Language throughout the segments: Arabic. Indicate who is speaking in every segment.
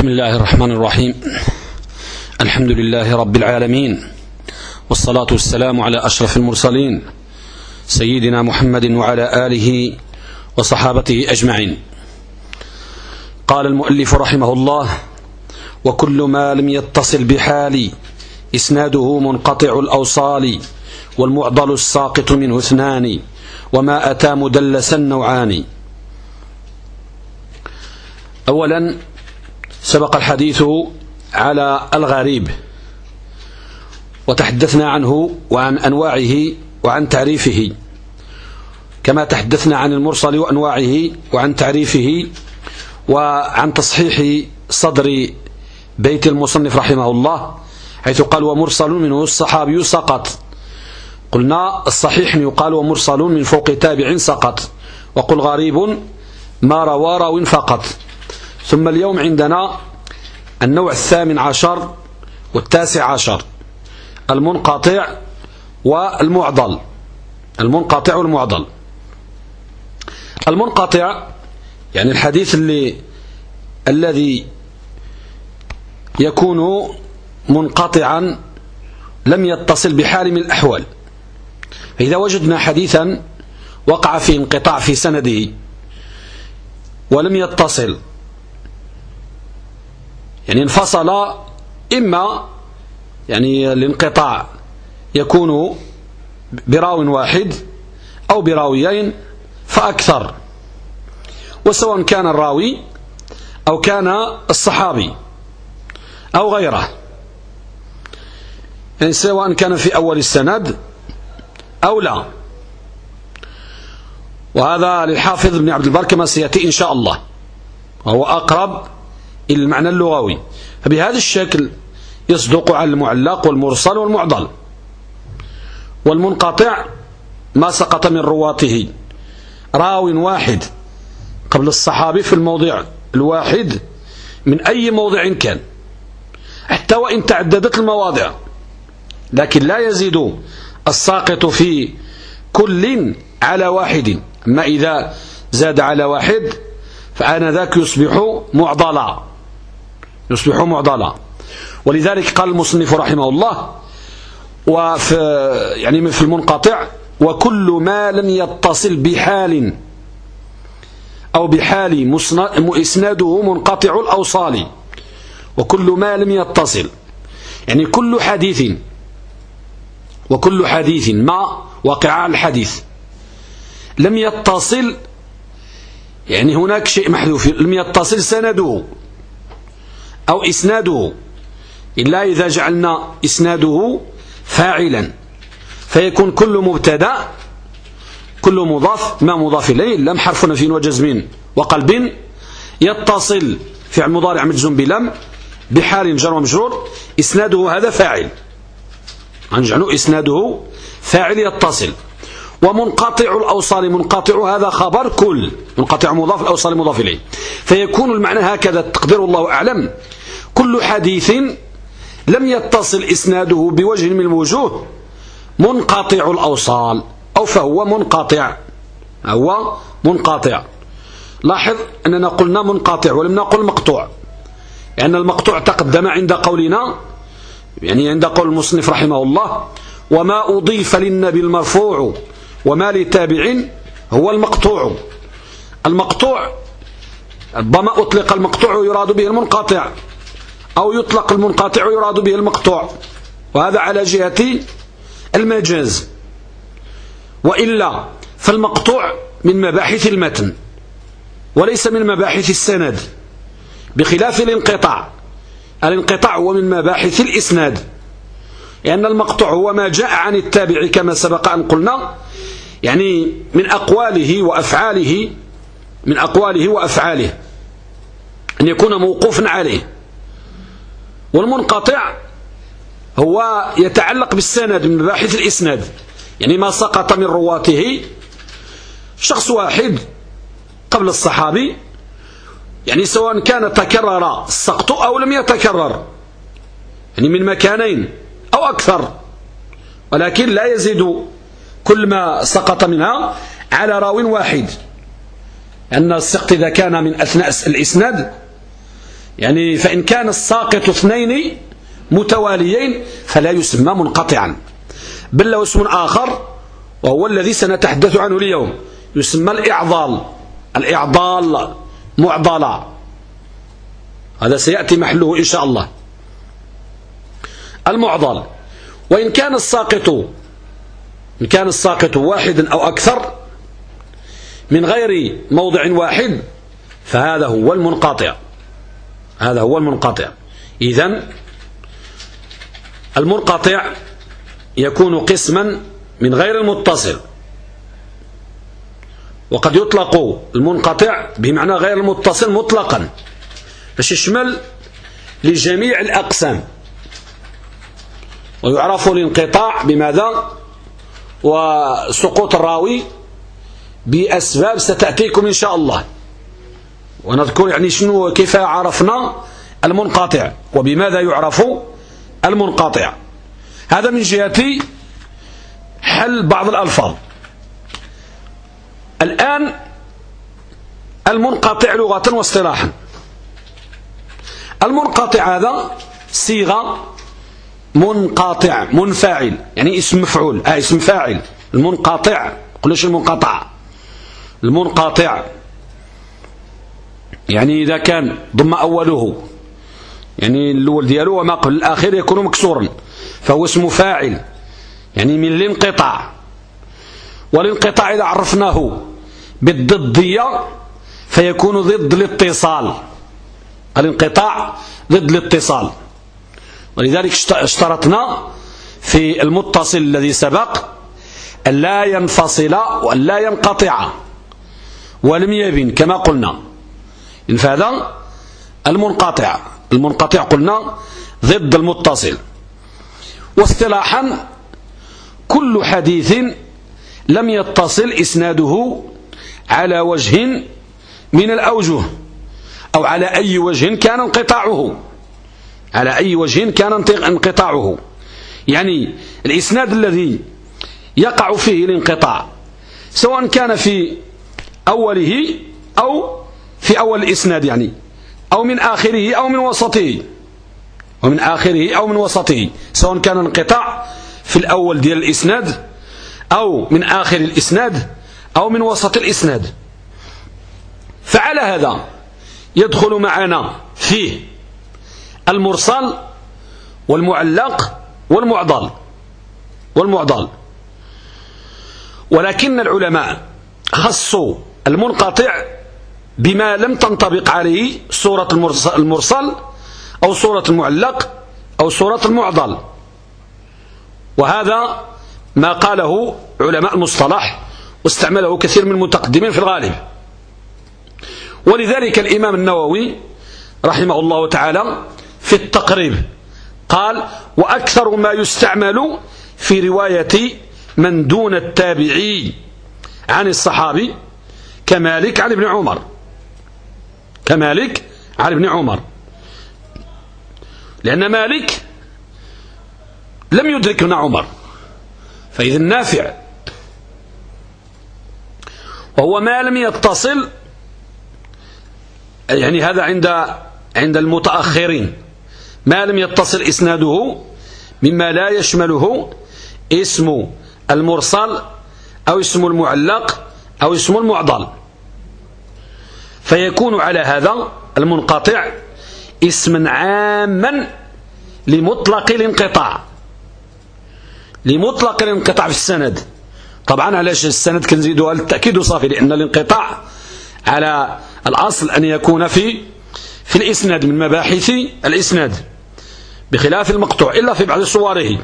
Speaker 1: بسم الله الرحمن الرحيم. الحمد لله رب العالمين والصلاة والسلام على أشرف المرسلين سيدنا محمد وعلى آله وصحابته أجمعين. قال المؤلف رحمه الله وكل ما لم يتصل بحال إسناده منقطع الأوصال والمعضل الساقط منه اثنان وما أتى مدلسا نوعان أولا سبق الحديث على الغريب وتحدثنا عنه وعن أنواعه وعن تعريفه كما تحدثنا عن المرسل وأنواعه وعن تعريفه وعن تصحيح صدر بيت المصنف رحمه الله حيث قال ومرسل منه الصحابي سقط. قلنا الصحيح يقال ومرسل من فوق تابع سقط. وقل غريب ما روى راو فقط. ثم اليوم عندنا النوع الثامن عشر والتاسع عشر المنقطع والمعضل. المنقطع والمعضل. المنقطع يعني الحديث اللي الذي يكون منقطعا لم يتصل بحال من الأحوال. فإذا وجدنا حديثا وقع فيه انقطاع في سنده ولم يتصل يعني انفصل إما يعني الانقطاع يكون براو واحد أو براويين فأكثر وسواء كان الراوي أو كان الصحابي أو غيره. يعني سواء كان في أول السند أو لا. وهذا للحافظ ابن عبد البر كما سيأتي إن شاء الله وهو أقرب المعنى اللغوي. فبهذا الشكل يصدق على المعلق والمرسل والمعضل. والمنقطع ما سقط من رواته. راو واحد قبل الصحابي في الموضع الواحد من أي موضع كان. حتى وإن تعددت المواضع. لكن لا يزيد الساقط في كل على واحد. أما إذا زاد على واحد فأنا ذاك يصبح معضلا. يصبح معضلا ولذلك قال المصنف رحمه الله وفي يعني في المنقطع وكل ما لم يتصل بحال أو بحال إسناده منقطع الأوصال وكل ما لم يتصل. يعني كل حديث وكل حديث ما وقع الحديث لم يتصل يعني هناك شيء محذوف لم يتصل سنده. أو إسناده. إلا إذا جعلنا إسناده فاعلا. فيكون كل مبتدا كل مضاف ما مضاف إليه لم حرف نفي وجزم وقلب يتصل فعل مضارع مجزوم بلم بحال جر ومجرور إسناده هذا فاعل. نجعله إسناده فاعل يتصل. ومنقطع الأوصال منقطع هذا خبر كل منقطع مضاف الأوصال مضاف إليه. فيكون المعنى هكذا تقدير الله أعلم. كل حديث لم يتصل إسناده بوجه من الوجوه منقطع الأوصال أو فهو منقطع هو منقطع. لاحظ أننا قلنا منقطع ولم نقل مقطوع لأن يعني المقطوع تقدم عند قولنا يعني عند قول المصنف رحمه الله وما أضيف للنبي المرفوع وما لتابع هو المقطوع. المقطوع ربما أطلق المقطوع يراد به المنقطع. أو يطلق المنقطع يراد به المقطوع. وهذا على جهة المجاز. وإلا فالمقطوع من مباحث المتن وليس من مباحث السند. بخلاف الانقطاع الانقطاع هو من مباحث الإسناد. لأن المقطوع هو ما جاء عن التابع كما سبق أن قلنا يعني من أقواله وأفعاله من أقواله وأفعاله أن يكون موقوفا عليه. والمنقطع هو يتعلق بالسند من مباحث الإسناد يعني ما سقط من رواته شخص واحد قبل الصحابي يعني سواء كان تكرر السقط أو لم يتكرر يعني من مكانين أو أكثر ولكن لا يزيد كل ما سقط منها على راو واحد أن السقط إذا كان من أثناء الإسناد يعني فإن كان الساقط اثنين متواليين فلا يسمى منقطعا. بل له اسم آخر وهو الذي سنتحدث عنه اليوم يسمى الإعضال. الإعضال معضلة. هذا سيأتي محله إن شاء الله. المعضل. وإن كان الساقط إن كان الساقط واحدا أو أكثر من غير موضع واحد فهذا هو المنقطع. هذا هو المنقطع. إذن المنقطع يكون قسما من غير المتصل. وقد يطلق المنقطع بمعنى غير المتصل مطلقا. باش يشمل لجميع الأقسام. ويعرف الانقطاع بماذا؟ وسقوط الراوي بأسباب ستأتيكم إن شاء الله. ونذكر يعني شنو كيف عرفنا المنقطع وبماذا يعرف المنقطع. هذا من جهة حل بعض الألفاظ. الآن المنقطع لغة واصطلاحا. المنقطع هذا صيغة منقطع منفعل يعني اسم مفعول. آه اسم فاعل. المنقطع قلش المنقطع؟ المنقطع. يعني إذا كان ضم أوله يعني الأول دياله وما قبل الآخر يكون مكسورا فهو اسم فاعل يعني من الانقطاع. والانقطاع إذا عرفناه بالضدية فيكون ضد الاتصال. الانقطاع ضد الاتصال. ولذلك اشترطنا في المتصل الذي سبق أن لا ينفصل وأن لا ينقطع ولم يبن كما قلنا. فهذا المنقطع. المنقطع قلنا ضد المتصل. واصطلاحا كل حديث لم يتصل إسناده على وجه من الأوجه أو على أي وجه كان انقطاعه. على أي وجه كان انقطاعه. يعني الإسناد الذي يقع فيه الانقطاع سواء كان في أوله أو في أول الإسناد يعني أو من آخره أو من وسطه. ومن آخره أو من وسطه. سواء كان انقطاع في الأول ديال الإسناد أو من آخر الإسناد أو من وسط الإسناد. فعلى هذا يدخل معنا فيه المرسل والمعلق والمعضل. والمعضل. ولكن العلماء خصوا المنقطع بما لم تنطبق عليه صورة المرسل أو صورة المعلق أو صورة المعضل. وهذا ما قاله علماء المصطلح واستعمله كثير من المتقدمين في الغالب. ولذلك الإمام النووي رحمه الله تعالى في التقريب قال وأكثر ما يستعمل في رواية من دون التابعي عن الصحابي كمالك عن ابن عمر. كمالك عن ابن عمر. لأن مالك لم يدرك ابن عمر. فإذا نافع وهو ما لم يتصل يعني هذا عند عند المتأخرين. ما لم يتصل إسناده مما لا يشمله اسم المرسل أو اسم المعلق أو اسم المعضل. فيكون على هذا المنقطع اسما عاما لمطلق الانقطاع. لمطلق الانقطاع في السند. طبعا علاش السند كنزيدوها للتأكيد صافي لأن الانقطاع على الأصل أن يكون في في الإسناد من مباحث الإسناد بخلاف المقطوع إلا في بعض صوره.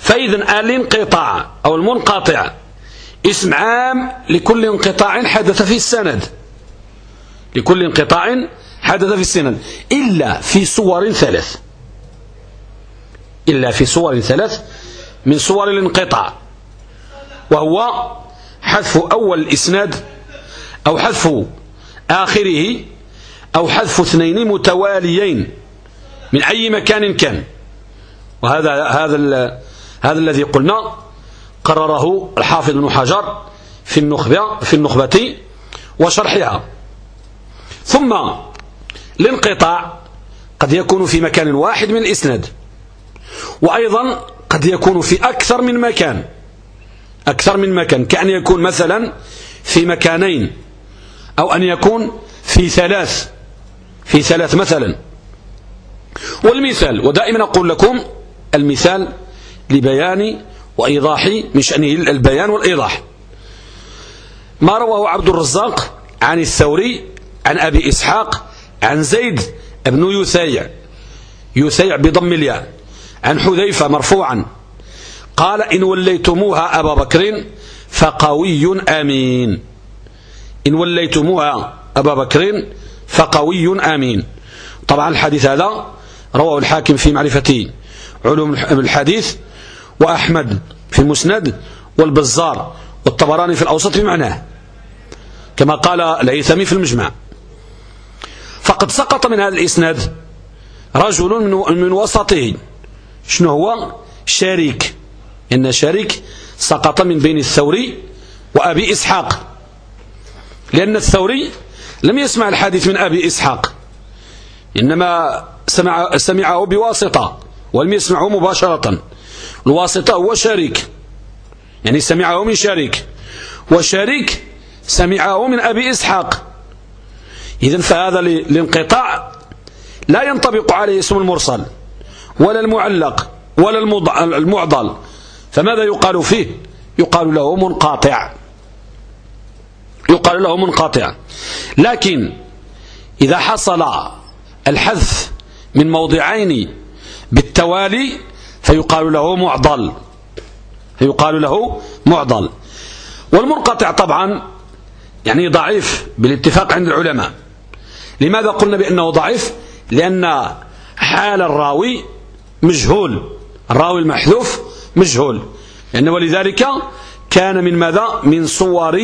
Speaker 1: فإذا الانقطاع أو المنقطع اسم عام لكل انقطاع حدث في السند. لكل انقطاع حدث في السند. إلا في صور ثلاث. إلا في صور ثلاث من صور الانقطاع. وهو حذف أول الإسناد أو حذف آخره أو حذف اثنين متواليين من أي مكان كان. وهذا هذا هذا الذي قلنا. قرره الحافظ بن حجر في النخبة في النخبة وشرحها. ثم الانقطاع قد يكون في مكان واحد من الإسناد وأيضا قد يكون في أكثر من مكان أكثر من مكان كأن يكون مثلا في مكانين أو أن يكون في ثلاث في ثلاث مثلا. والمثال ودائما أقول لكم المثال لبيان وإيضاح من شأنه البيان والإيضاح. ما رواه عبد الرزاق عن الثوري عن أبي إسحاق عن زيد بن يثيع. يثيع بضم الياء. عن حذيفة مرفوعا. قال إن وليتموها أبا بكر فقوي أمين. إن وليتموها أبا بكر فقوي أمين. طبعا الحديث هذا رواه الحاكم في معرفة علوم الحديث وأحمد في المسند والبزار والطبراني في الأوسط بمعناه كما قال العيثمي في المجمع. فقد سقط من هذا الإسناد رجل من وسطه. شنو هو؟ شريك. إن شريك سقط من بين الثوري وأبي إسحاق. لأن الثوري لم يسمع الحديث من أبي إسحاق. إنما سمع سمعه بواسطة ولم يسمعه مباشرة. الواسطة هو شريك. يعني سمعه من شريك. وشريك سمعه من أبي إسحاق. إذا فهذا الانقطاع لا ينطبق عليه اسم المرسل ولا المعلق ولا المعضل. فماذا يقال فيه؟ يقال له منقاطع. يقال له منقاطع. لكن إذا حصل الحذف من موضعين بالتوالي فيقال له معضل. فيقال له معضل. والمنقطع طبعا يعني ضعيف بالاتفاق عند العلماء. لماذا قلنا بأنه ضعيف؟ لأن حال الراوي مجهول. الراوي المحذوف مجهول. لأن ولذلك كان من ماذا؟ من صور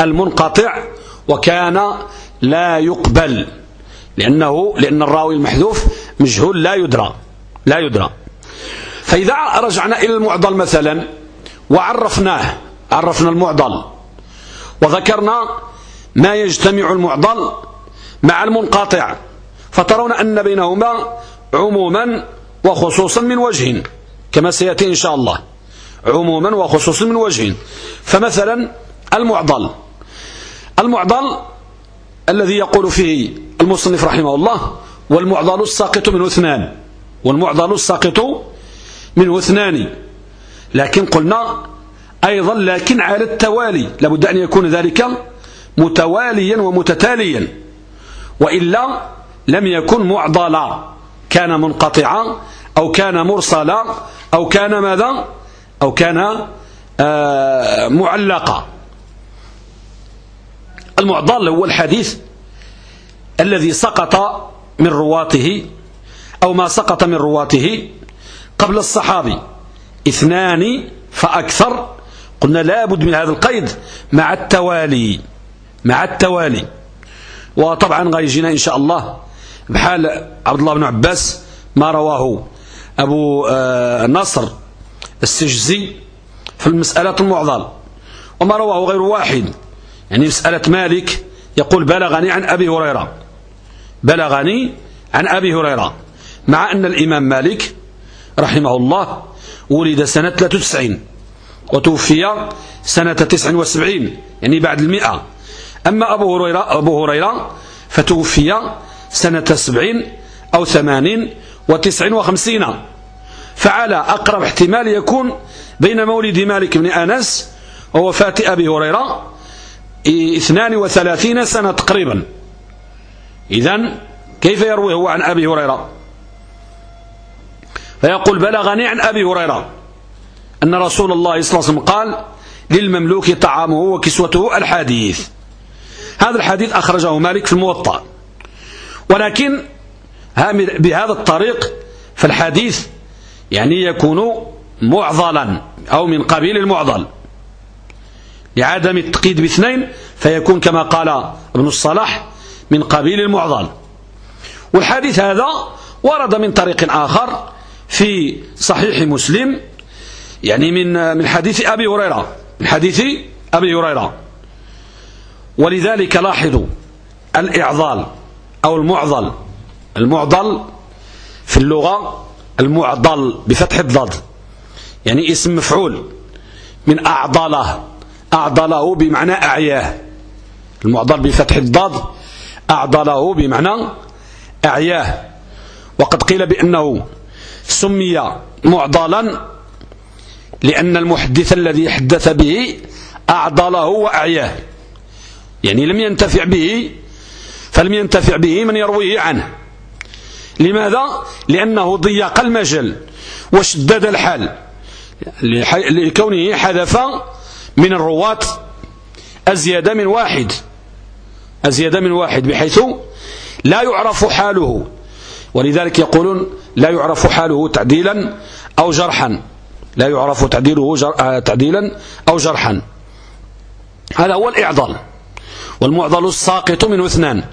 Speaker 1: المنقطع وكان لا يقبل. لأنه لأن الراوي المحذوف مجهول لا يدرى لا يدرى. فإذا رجعنا إلى المعضل مثلا وعرفناه عرفنا المعضل وذكرنا ما يجتمع المعضل مع المنقطع فترون أن بينهما عموما وخصوصا من وجه كما سيأتي إن شاء الله عموما وخصوصا من وجه. فمثلا المعضل المعضل الذي يقول فيه المصنف رحمه الله والمعضل الساقط منه اثنان والمعضل الساقط منه اثنان. لكن قلنا أيضا لكن على التوالي لابد أن يكون ذلك متواليا ومتتاليا. وإلا لم يكن معضلا كان منقطعا أو كان مرسلا أو كان ماذا؟ أو كان آه معلقا. المعضل هو الحديث الذي سقط من رواته أو ما سقط من رواته قبل الصحابي. اثنان فأكثر. قلنا لابد من هذا القيد مع التوالي مع التوالي. وطبعا غيجينا إن شاء الله بحال عبد الله بن عباس ما رواه أبو آه، نصر السجزي في المسألة المعضل. وما رواه غير واحد. يعني مسألة مالك يقول بلغني عن أبي هريرة. بلغني عن أبي هريرة. مع أن الإمام مالك رحمه الله ولد سنة 93 وتوفي سنة 79 يعني بعد المئة. أما أبو هريرة, أبو هريرة فتوفي سنة 70 أو 80 وتسع وخمسين. فعلى أقرب احتمال يكون بين مولد مالك بن أنس ووفاة أبي هريرة اثنان وثلاثين سنة تقريبا. إذن كيف يروي هو عن أبي هريرة؟ فيقول بلغني عن أبي هريرة أن رسول الله صلى الله عليه وسلم قال للمملوك طعامه وكسوته الحديث. هذا الحديث أخرجه مالك في الموطأ. ولكن بهذا الطريق فالحديث يعني يكون معضلا أو من قبيل المعضل. لعدم التقييد باثنين فيكون كما قال ابن الصلاح من قبيل المعضل. والحديث هذا ورد من طريق آخر في صحيح مسلم يعني من من حديث أبي هريرة من حديث أبي هريرة. ولذلك لاحظوا الإعضال أو المعضل. المعضل في اللغة المعضل بفتح الضاد يعني اسم مفعول من أعضله. أعضله بمعنى أعياه. المعضل بفتح الضاد أعضله بمعنى أعياه. وقد قيل بأنه سمي معضلا لأن المحدث الذي حدث به أعضله وأعياه. يعني لم ينتفع به فلم ينتفع به من يرويه عنه. لماذا؟ لأنه ضيق المجل وشدد الحال. لكونه حذف من الرواة أزيد من واحد. أزيد من واحد بحيث لا يعرف حاله. ولذلك يقولون لا يعرف حاله تعديلا أو جرحا. لا يعرف تعديله جر... آه، تعديلا أو جرحا. هذا هو الإعضال والمعضل الساقط منه اثنان.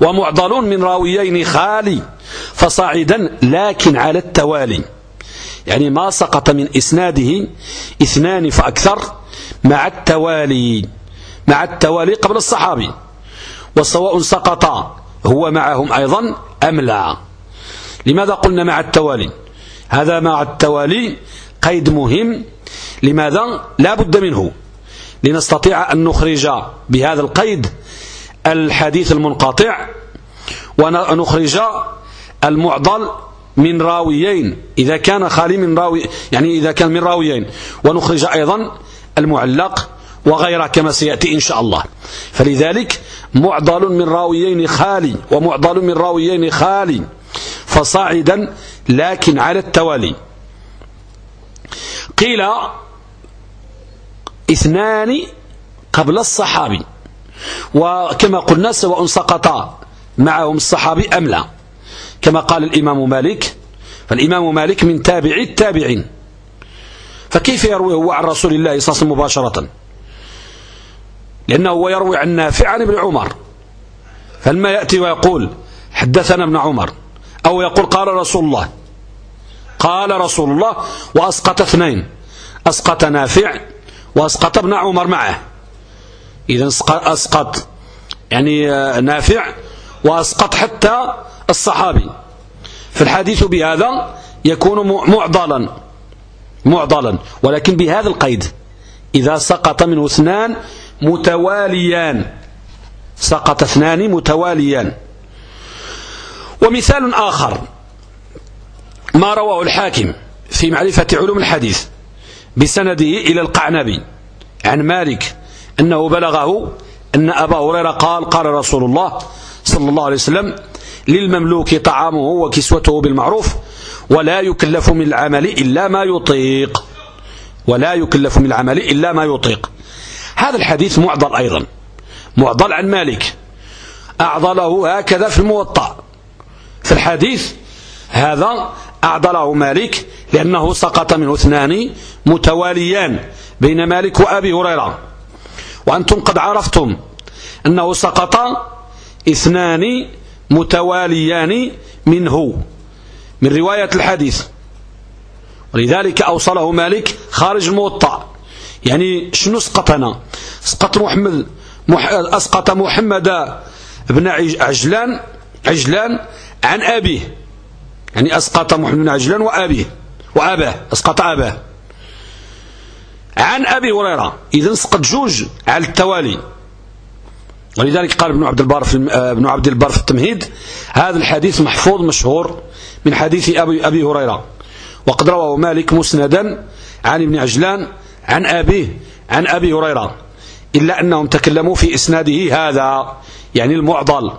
Speaker 1: ومعضل من راويين خالي فصاعدا لكن على التوالي. يعني ما سقط من إسناده اثنان فأكثر مع التوالي مع التوالي قبل الصحابي. وسواء سقط هو معهم أيضا أم لا. لماذا قلنا مع التوالي؟ هذا مع التوالي قيد مهم. لماذا؟ لا بد منه. لنستطيع أن نخرج بهذا القيد الحديث المنقطع ونخرج المعضل من راويين. إذا كان خالي من راوي يعني إذا كان من راويين. ونخرج أيضا المعلق وغيره كما سيأتي إن شاء الله. فلذلك معضل من راويين خالي ومعضل من راويين خالي. فصاعدا لكن على التوالي. قيل اثنان قبل الصحابي. وكما قلنا سواء سقط معهم الصحابي أم لا. كما قال الإمام مالك فالإمام مالك من تابع التابعين. فكيف يروي هو عن رسول الله صلى الله عليه وسلم مباشرة؟ لأنه هو يروي عن نافع عن ابن عمر. فلما يأتي ويقول حدثنا ابن عمر أو يقول قال رسول الله. قال رسول الله وأسقط اثنين. أسقط نافع وأسقط ابن عمر معه. إذا أسقط يعني نافع وأسقط حتى الصحابي. فالحديث بهذا يكون معضلا. معضلا. ولكن بهذا القيد. إذا سقط منه اثنان متواليان. سقط اثنان متواليان. ومثال آخر ما رواه الحاكم في معرفة علوم الحديث بسنده إلى القعنبي عن مالك أنه بلغه أن أبا هريرة قال قال رسول الله صلى الله عليه وسلم للمملوك طعامه وكسوته بالمعروف ولا يكلف من العمل إلا ما يطيق ولا يكلف من العمل إلا ما يطيق هذا الحديث معضل أيضا معضل عن مالك أعضله هكذا في الموطأ في الحديث هذا أعضله مالك لأنه سقط منه اثنان متواليان بين مالك وأبي هريرة. وأنتم قد عرفتم أنه سقط اثنان متواليان منه من رواية الحديث. ولذلك أوصله مالك خارج الموطأ. يعني شنو سقطنا؟ سقط محمد مح... أسقط محمد بن عجلان عجلان عن أبيه. يعني أسقط محمد بن عجلان وأبيه. وأباه. أسقط أباه. عن أبي هريرة. إذا سقط جوج على التوالي. ولذلك قال ابن عبد البر في ابن عبد البر في التمهيد هذا الحديث محفوظ مشهور من حديث أبي, أبي هريرة. وقد رواه مالك مسندا عن ابن عجلان عن أبيه عن أبي هريرة. إلا أنهم تكلموا في إسناده هذا يعني المعضل.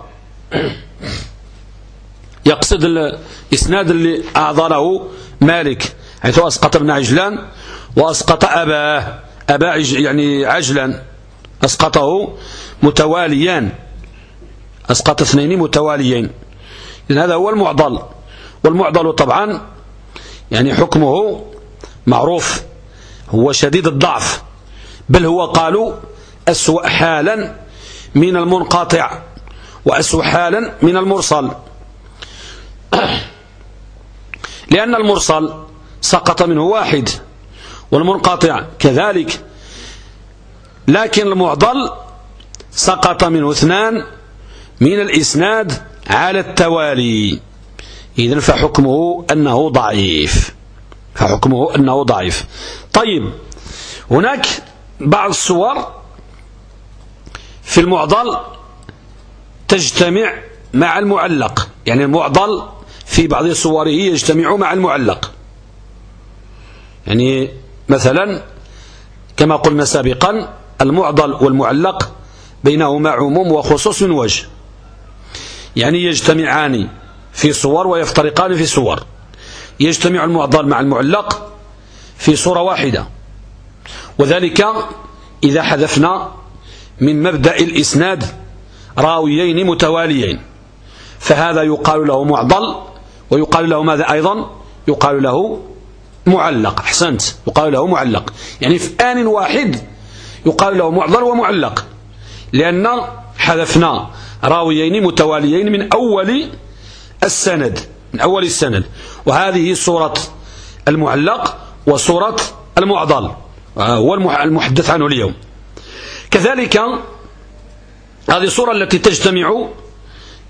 Speaker 1: يقصد الإسناد اللي أعضله مالك حيث أسقط ابن عجلان وأسقط أباه. أبا يعني عجلا أسقطه متواليان. أسقط اثنين متواليين. إذن هذا هو المعضل. والمعضل طبعا يعني حكمه معروف. هو شديد الضعف. بل هو قالوا أسوأ حالا من المنقطع وأسوأ حالا من المرسل. لأن المرسل سقط منه واحد والمنقطع كذلك لكن المعضل سقط منه اثنان من الإسناد على التوالي. إذن فحكمه أنه ضعيف. فحكمه أنه ضعيف. طيب هناك بعض الصور في المعضل تجتمع مع المعلق. يعني المعضل في بعض صوره يجتمع مع المعلق. يعني مثلا كما قلنا سابقا المعضل والمعلق بينهما عموم وخصوص من وجه. يعني يجتمعان في صور ويفترقان في صور. يجتمع المعضل مع المعلق في صورة واحدة. وذلك إذا حذفنا من مبدأ الإسناد راويين متواليين. فهذا يقال له معضل ويقال له ماذا أيضا؟ يقال له معلق. أحسنت. يقال له معلق. يعني في آن واحد يقال له معضل ومعلق. لأن حذفنا راويين متواليين من أول السند من أول السند. وهذه صورة المعلق وصورة المعضل. هو المحدث عنه اليوم. كذلك هذه الصورة التي تجتمع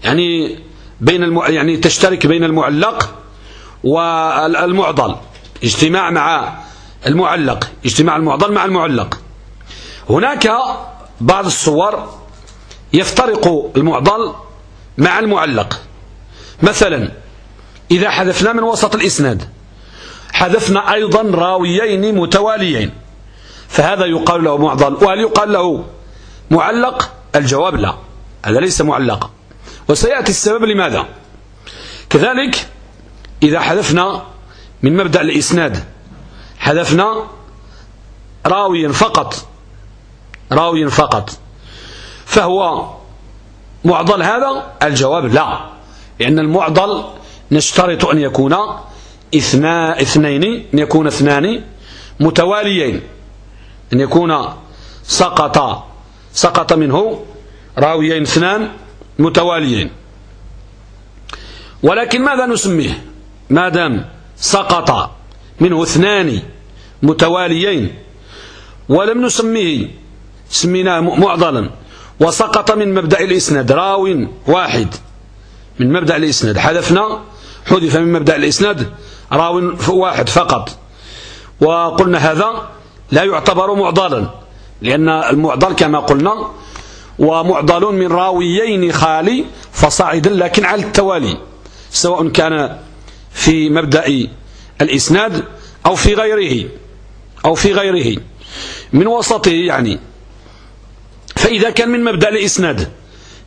Speaker 1: يعني بين الم... يعني تشترك بين المعلق والمعضل. اجتماع مع المعلق اجتماع المعضل مع المعلق. هناك بعض الصور يفترق المعضل مع المعلق. مثلا إذا حذفنا من وسط الإسناد حذفنا أيضا راويين متواليين. فهذا يقال له معضل. وهل يقال له معلق؟ الجواب لا. هذا ليس معلقا وسيأتي السبب لماذا؟ كذلك إذا حذفنا من مبدأ الإسناد حذفنا راويا فقط راوي فقط فهو معضل هذا؟ الجواب لا لأن المعضل نشترط أن يكون اثنا اثنين أن يكون اثنان متواليين أن يكون سقط سقط منه راويين اثنان متواليين. ولكن ماذا نسميه؟ ما دام سقط منه اثنان متواليين ولم نسميه سميناه معضلا وسقط من مبدأ الإسناد راو واحد من مبدأ الإسناد. حذفنا حذف من مبدأ الإسناد راو واحد فقط. وقلنا هذا لا يعتبر معضلا لأن المعضل كما قلنا ومعضل من راويين خالي فصاعدا لكن على التوالي سواء كان في مبدأ الإسناد أو في غيره أو في غيره. من وسطه يعني فإذا كان من مبدأ الإسناد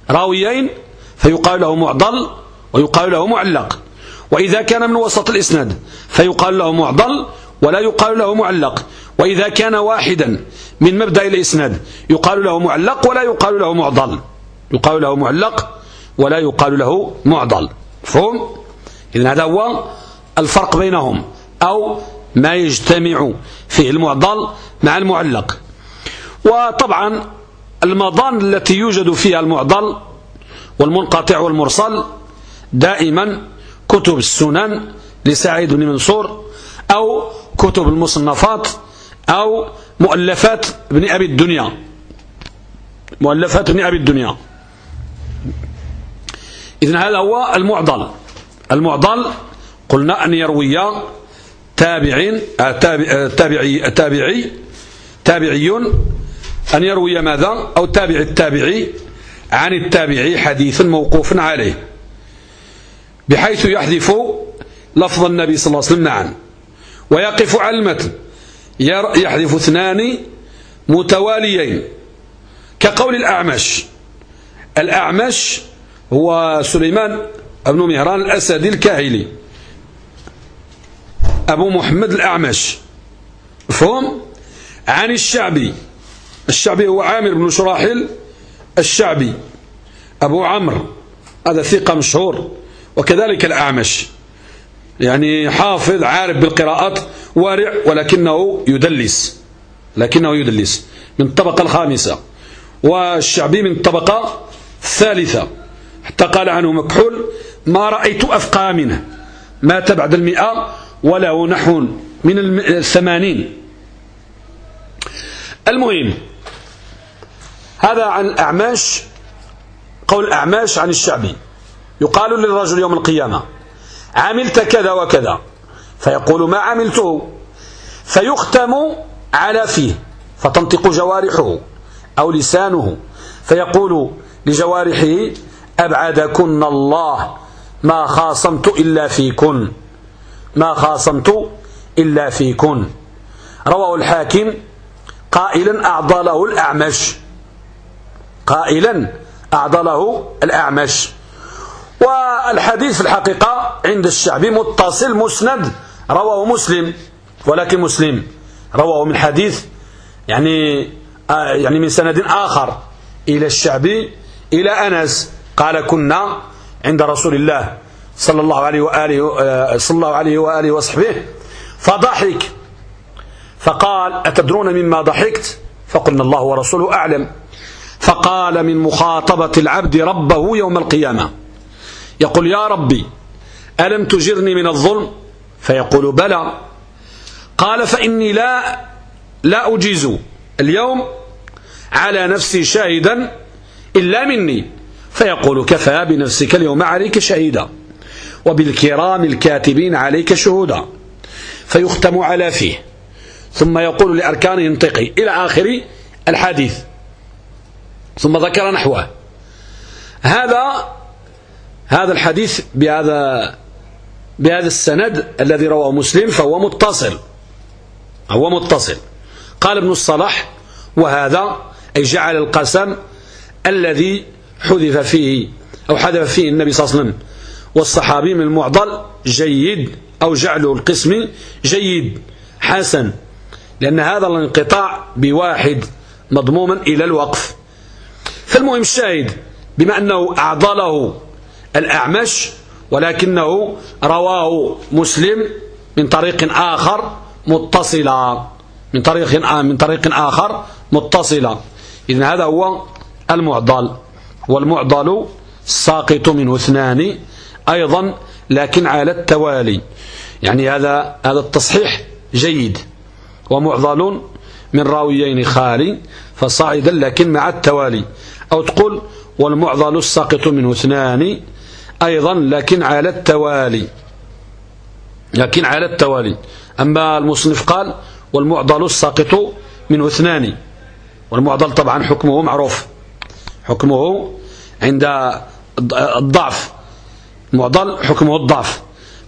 Speaker 1: راويين فيقال له معضل ويقال له معلق وإذا كان من وسط الإسناد فيقال له معضل ولا يقال له معلق. وإذا كان واحدا من مبدأ الإسناد يقال له معلق ولا يقال له معضل. يقال له معلق ولا يقال له معضل. فهم؟ إذن هذا هو الفرق بينهم. أو ما يجتمع فيه المعضل مع المعلق. وطبعا المضان التي يوجد فيها المعضل والمنقطع والمرسل دائما كتب السنن لسعيد بن منصور أو كتب المصنفات أو مؤلفات ابن أبي الدنيا. مؤلفات ابن أبي الدنيا. إذن هذا هو المعضل. المعضل قلنا أن يروي آه، آه، تابعي تابعي تابعي أن يروي ماذا؟ أو تابع التابعي عن التابعي حديث موقوف عليه. بحيث يحذف لفظ النبي صلى الله عليه وسلم معا. ويقف على المتن. يحذف اثنان متواليين. كقول الأعمش الأعمش هو سليمان بن مهران الأسدي الكاهلي. أبو محمد الأعمش. فهم عن الشعبي الشعبي هو عامر بن شراحل الشعبي. أبو عمرو هذا ثقة مشهور. وكذلك الأعمش. يعني حافظ عارف بالقراءات وارع ولكنه يدلس. لكنه يدلس. من الطبقة الخامسة. والشعبي من الطبقة الثالثة. حتى قال عنه مكحول ما رأيت أفقى منه. مات بعد المئة وله نحو من الثمانين. المهم هذا عن أعماش قول أعماش عن الشعبي. يقال للرجل يوم القيامة عملت كذا وكذا. فيقول ما عملته؟ فيختم على فيه فتنطق جوارحه أو لسانه. فيقول لجوارحه أبعدكن الله ما خاصمت إلا فيكن. ما خاصمت إلا فيكن. رواه الحاكم قائلا أعضله الأعمش. قائلا أعضله الأعمش. والحديث في الحقيقة عند الشعب متصل مسند رواه مسلم. ولكن مسلم رواه من حديث يعني آه، يعني من سند آخر إلى الشعبي إلى أنس. قال كنا عند رسول الله صلى الله عليه وآله آه، صلى الله عليه وآله وصحبه فضحك. فقال أتدرون مما ضحكت؟ فقلنا الله ورسوله أعلم. فقال من مخاطبة العبد ربه يوم القيامة يقول يا ربي ألم تجرني من الظلم؟ فيقول بلى. قال فإني لا لا أجيز اليوم على نفسي شاهدا إلا مني. فيقول كفى بنفسك اليوم عليك شهيدا وبالكرام الكاتبين عليك شهودا. فيختم على فيه. ثم يقول لأركانه انطقي إلى آخر الحديث. ثم ذكر نحوه. هذا هذا الحديث بهذا بهذا السند الذي رواه مسلم فهو متصل. هو متصل. قال ابن الصلاح وهذا أي جعل القسم الذي حذف فيه أو حذف فيه النبي صلى الله عليه وسلم والصحابي من المعضل جيد أو جعله القسم جيد حسن لأن هذا الانقطاع بواحد مضموما إلى الوقف. فالمهم الشاهد بما أنه أعضله الأعمش ولكنه رواه مسلم من طريق آخر متصلا. من طريق من طريق آخر متصلا. إذن هذا هو المعضل. والمعضل ساقط منه اثنان أيضا لكن على التوالي. يعني هذا هذا التصحيح جيد. ومعضل من راويين خالي فصاعدا لكن مع التوالي. أو تقول والمعضل الساقط منه اثنان أيضا لكن على التوالي. لكن على التوالي. أما المصنف قال والمعضل الساقط منه اثنان. والمعضل طبعا حكمه معروف. حكمه عند الضعف. معضل حكمه الضعف.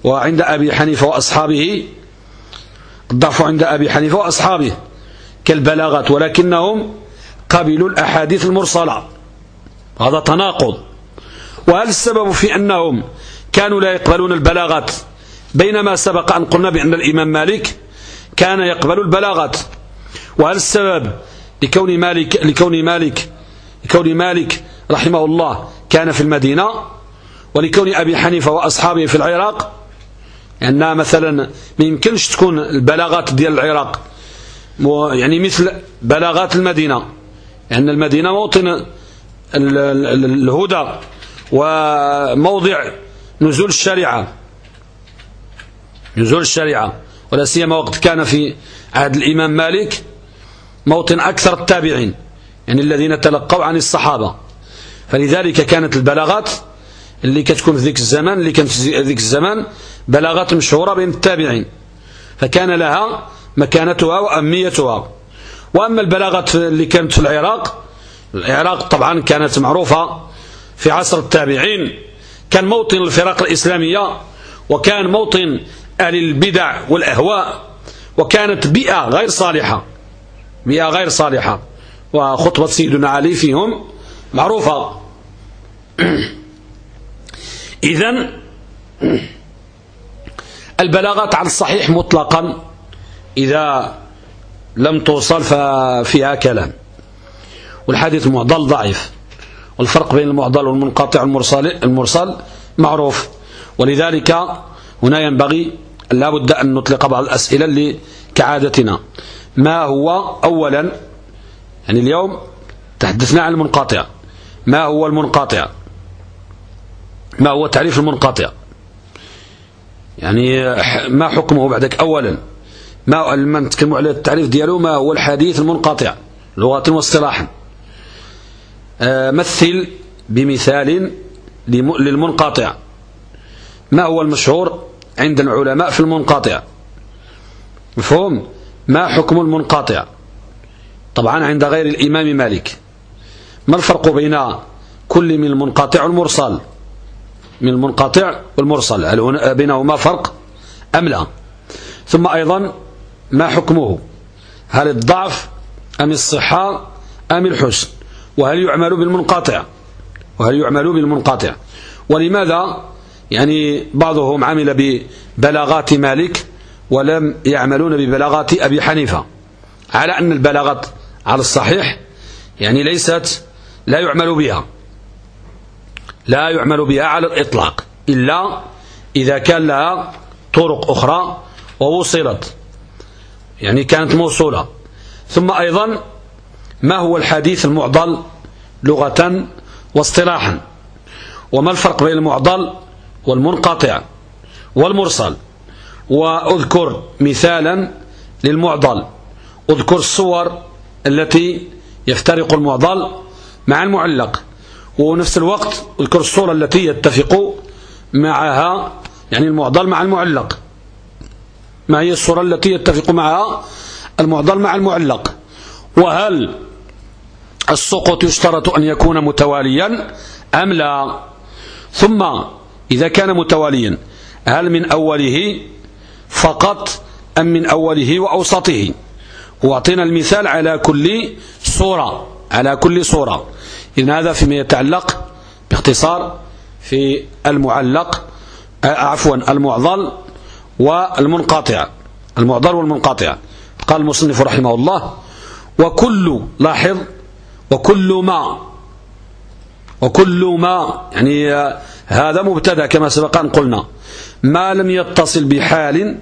Speaker 1: وعند أبي حنيفة وأصحابه الضعف عند أبي حنيفة وأصحابه. كالبلاغة ولكنهم قبلوا الأحاديث المرسلة. هذا تناقض. وهل السبب في أنهم كانوا لا يقبلون البلاغات؟ بينما سبق أن قلنا بأن الإمام مالك كان يقبل البلاغات. وهل السبب لكون مالك لكون مالك لكون مالك رحمه الله كان في المدينة؟ ولكون أبي حنيفة وأصحابه في العراق؟ لأن مثلا ما يمكنش تكون البلاغات ديال العراق. يعني مثل بلاغات المدينة. لأن يعني المدينة موطن الهدى. وموضع نزول الشريعة. نزول الشريعة ولا سيما وقت كان في عهد الإمام مالك موطن أكثر التابعين يعني الذين تلقوا عن الصحابة. فلذلك كانت البلاغات اللي كتكون في ذيك الزمان اللي كانت في ذيك الزمان بلاغات مشهورة بين التابعين. فكان لها مكانتها وأميتها وأما البلاغات اللي كانت في العراق العراق طبعا كانت معروفة في عصر التابعين. كان موطن الفرق الإسلامية وكان موطن أهل البدع والأهواء وكانت بيئة غير صالحة. بيئة غير صالحة. وخطبة سيدنا علي فيهم معروفة. إذن البلاغات على الصحيح مطلقا. إذا لم توصل ففيها كلام. والحديث المعضل ضعيف. والفرق بين المعضل والمنقطع المرسل, المرسل معروف. ولذلك هنا ينبغي لا بد أن نطلق بعض الأسئلة اللي كعادتنا ما هو أولا؟ يعني اليوم تحدثنا عن المنقطع. ما هو المنقطع؟ ما هو تعريف المنقطع؟ يعني ما حكمه بعدك أولا؟ ما لما نتكلموا على التعريف ديالو؟ ما هو الحديث المنقطع؟ لغة واصطلاحا. مثل بمثال للمنقطع. ما هو المشهور عند العلماء في المنقطع؟ مفهوم؟ ما حكم المنقطع؟ طبعا عند غير الإمام مالك. ما الفرق بين كل من المنقطع والمرسل؟ من المنقطع والمرسل. هل بينهما فرق أم لا؟ ثم أيضا ما حكمه؟ هل الضعف أم الصحة أم الحسن؟ وهل يعمل بالمنقطع؟ وهل يعمل بالمنقطع؟ ولماذا؟ يعني بعضهم عمل ببلاغات مالك ولم يعملون ببلاغات أبي حنيفة. على أن البلاغات على الصحيح يعني ليست لا يعمل بها. لا يعمل بها على الإطلاق. إلا إذا كان لها طرق أخرى ووصلت. يعني كانت موصولة. ثم أيضا ما هو الحديث المعضل لغة واصطلاحا؟ وما الفرق بين المعضل والمنقطع والمرسل؟ وأذكر مثالا للمعضل. أذكر الصور التي يفترق المعضل مع المعلق. ونفس الوقت أذكر الصورة التي يتفق معها يعني المعضل مع المعلق. ما هي الصورة التي يتفق معها؟ المعضل مع المعلق. وهل السقط يشترط أن يكون متواليا أم لا؟ ثم إذا كان متواليا هل من أوله فقط أم من أوله وأوسطه؟ واعطينا المثال على كل صورة على كل صورة. إذن هذا فيما يتعلق باختصار في المعلق عفوا المعضل والمنقطع. المعضل والمنقطع. قال المصنف رحمه الله وكل لاحظ وكل ما وكل ما يعني هذا مبتدأ كما سبق أن قلنا. ما لم يتصل بحال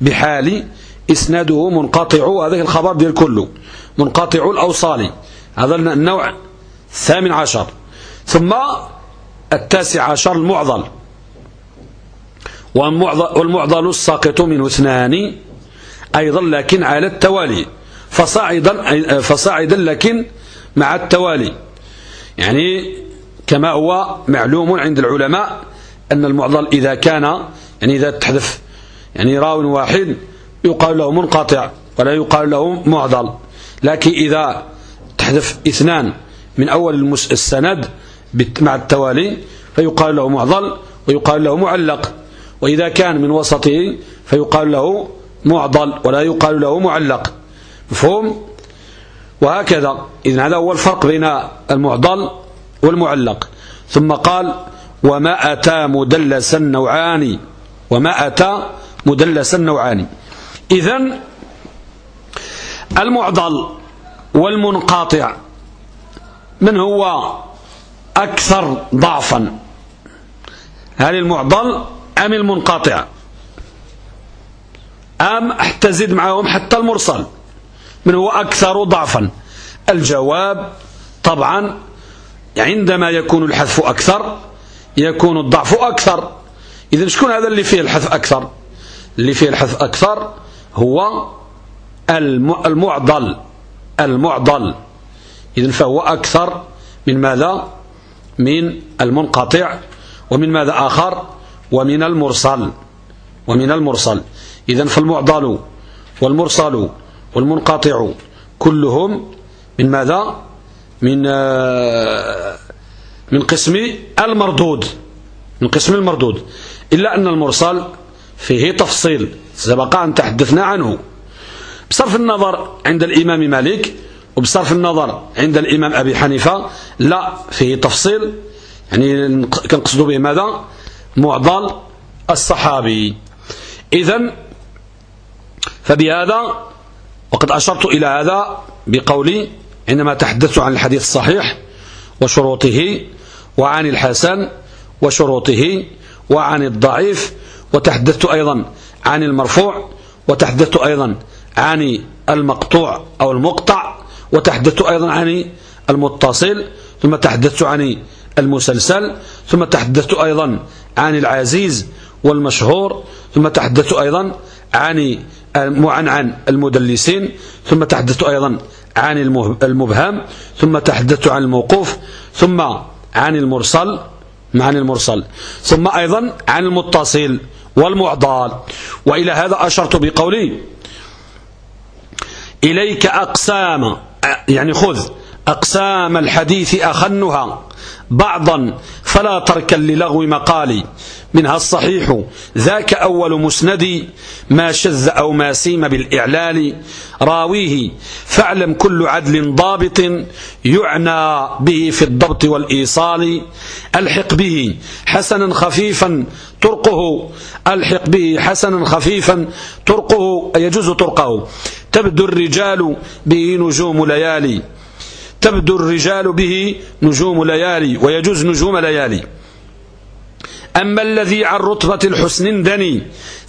Speaker 1: بحال إسناده منقطع هذا الخبر ديال كله منقطع الأوصال هذا النوع الثامن عشر. ثم التاسع عشر المعضل. والمعضل الساقط منه اثنان أيضا لكن على التوالي. فصاعدا, فصاعدا لكن مع التوالي. يعني كما هو معلوم عند العلماء أن المعضل إذا كان يعني إذا تحذف يعني راو واحد يقال له منقطع ولا يقال له معضل. لكن إذا تحذف اثنان من أول السند مع التوالي فيقال له معضل ويقال له معلق. وإذا كان من وسطه فيقال له معضل ولا يقال له معلق. مفهوم؟ وهكذا. إذن هذا هو الفرق بين المعضل والمعلق. ثم قال وما أتى مدلسا نوعان وما أتى مدلسا نوعان إذن المعضل والمنقاطع من هو أكثر ضعفا؟ هل المعضل أم المنقطع؟ أم أحتزد معهم حتى المرسل؟ من هو أكثر ضعفا؟ الجواب طبعا عندما يكون الحذف أكثر يكون الضعف أكثر. إذا شكون هذا اللي فيه الحذف أكثر؟ اللي فيه الحذف أكثر هو المعضل المعضل. إذن فهو أكثر من ماذا؟ من المنقطع ومن ماذا آخر؟ ومن المرسل ومن المرسل. إذن فالمعضل والمرسل والمنقطع كلهم من ماذا؟ من آه، من قسم المردود من قسم المردود. إلا أن المرسل فيه تفصيل سبق أن تحدثنا عنه. بصرف النظر عند الإمام مالك وبصرف النظر عند الإمام أبي حنيفة لا فيه تفصيل. يعني كنقصد به ماذا؟ معضل الصحابي. إذن فبهذا وقد أشرت إلى هذا بقولي عندما تحدثت عن الحديث الصحيح وشروطه وعن الحسن وشروطه وعن الضعيف وتحدثت أيضا عن المرفوع وتحدثت أيضا عن المقطوع أو المقطع وتحدثت أيضا عن المتصل ثم تحدثت عن المسلسل ثم تحدثت أيضا عن العزيز والمشهور ثم تحدثت أيضا عن عن المدلسين ثم تحدثت أيضا عن المبهم ثم تحدثت عن الموقوف ثم عن المرسل عن المرسل ثم أيضا عن المتصل والمعضال. وإلى هذا أشرت بقولي إليك أقسام يعني خذ أقسام الحديث أخنها بعضا فلا تركا للغو مقالي. منها الصحيح. ذاك أول مسند ما شذ أو ما سيم بالإعلال راويه فاعلم كل عدل ضابط يعنى به في الضبط والإيصال. ألحق به حسنا خفيفا طرقه. ألحق به حسنا خفيفا طرقه. يجوز طرقه. تبدو الرجال به نجوم ليالي. تبدو الرجال به نجوم ليالي. ويجوز نجوم ليالي. أما الذي عن رتبة الحسن دني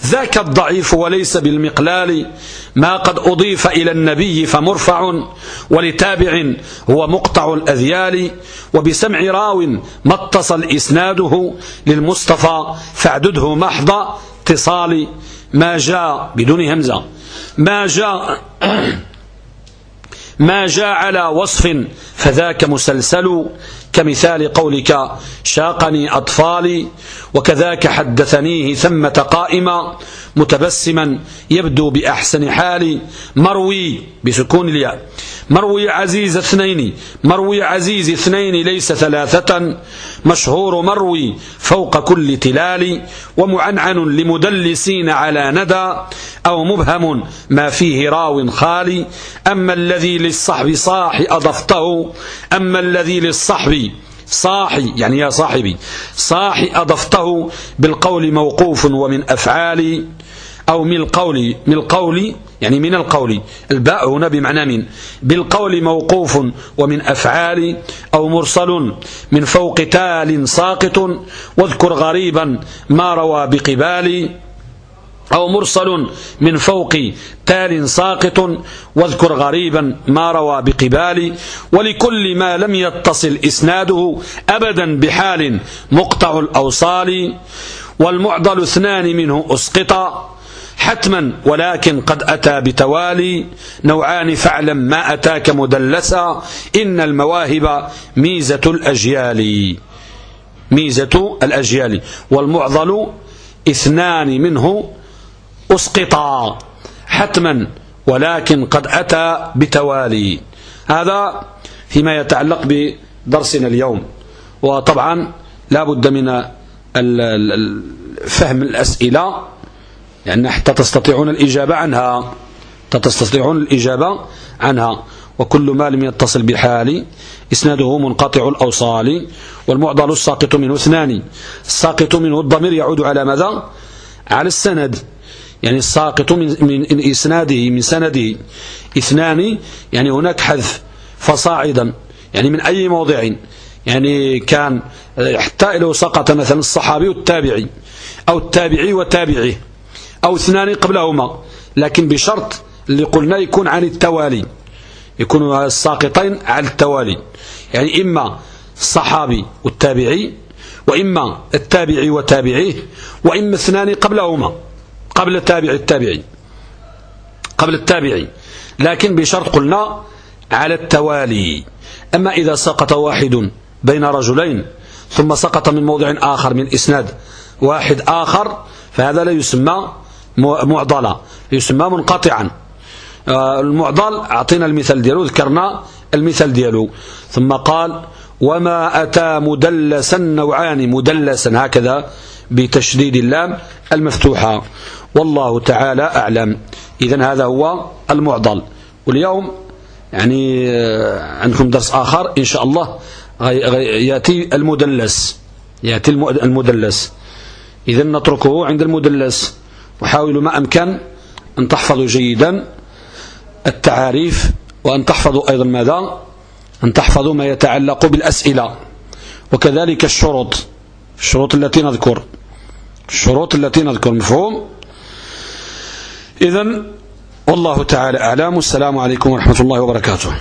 Speaker 1: ذاك الضعيف وليس بالمقلال. ما قد أضيف إلى النبي فمرفع ولتابع هو مقطع الأذيال. وبسمع راو ما اتصل إسناده للمصطفى فاعدده محض اتصال. ما جاء بدون همزة. ما جاء ما جاء على وصف فذاك مسلسل. كمثال قولك شاقني أطفالي وكذاك حدثنيه ثمة قائما متبسما يبدو بأحسن حال. مروي بسكون الياء. مروي عزيز اثنين. مروي عزيز اثنين ليس ثلاثة. مشهور مروي فوق كل تلال. ومعنعن لمدلسين على ندى. أو مبهم ما فيه راو خالي أما الذي للصحب صاح أضفته. أما الذي للصحب صاحي يعني يا صاحبي صاحي أضفته بالقول موقوف ومن أفعال. أو من القول من القول يعني من القول. الباء هنا بمعنى من. بالقول موقوف ومن أفعال أو مرسل من فوق تال ساقط واذكر غريبا ما روى بقبال أو مرسل من فوق تال ساقط واذكر غريبا ما روى بقبال. ولكل ما لم يتصل إسناده أبدا بحال مقطع الأوصال والمعضل اثنان منه أسقطا حتما ولكن قد أتى بتوالي نوعان فاعلم ما أتاك مدلسا إن المواهب ميزة الأجيال. ميزة الأجيال. والمعضل اثنان منه أسقطا. حتما ولكن قد أتى بتوالي. هذا فيما يتعلق بدرسنا اليوم. وطبعا لا بد من فهم الأسئلة. لأن حتى تستطيعون الإجابة عنها. تستطيعون الإجابة عنها. وكل ما لم يتصل بحال إسناده منقطع الأوصال. والمعضل الساقط منه اثنان. الساقط منه الضمير يعود على ماذا؟ على السند. يعني الساقط من, من إسناده من سنده. اثنان. يعني هناك حذف فصاعدا. يعني من أي موضع؟ يعني كان حتى لو سقط مثلا الصحابي والتابعي أو التابعي وتابعيه. أو اثنان قبلهما. لكن بشرط اللي قلنا يكون عن التوالي. يكون الساقطين على التوالي. يعني إما الصحابي والتابعي وإما التابعي وتابعيه وإما اثنان قبلهما. قبل التابع التابعي. قبل التابعي. لكن بشرط قلنا على التوالي. أما إذا سقط واحد بين رجلين ثم سقط من موضع آخر من إسناد واحد آخر فهذا لا يسمى معضلة يسمى منقطعا. آه، المعضل أعطينا المثال ديالو ذكرنا المثال ديالو. ثم قال وما أتى مدلسا نوعان مدلسا هكذا بتشديد اللام المفتوحة. والله تعالى أعلم. إذا هذا هو المعضل. واليوم يعني آه، عندكم درس آخر إن شاء الله يأتي المدلس. يأتي المدلس. إذا نتركه عند المدلس. وحاولوا ما أمكن أن تحفظوا جيدا التعاريف وأن تحفظوا أيضا ماذا؟ أن تحفظوا ما يتعلق بالأسئلة. وكذلك الشروط. الشروط التي نذكر. الشروط التي نذكر. مفهوم؟ إذن والله تعالى أعلم. السلام عليكم ورحمة الله وبركاته.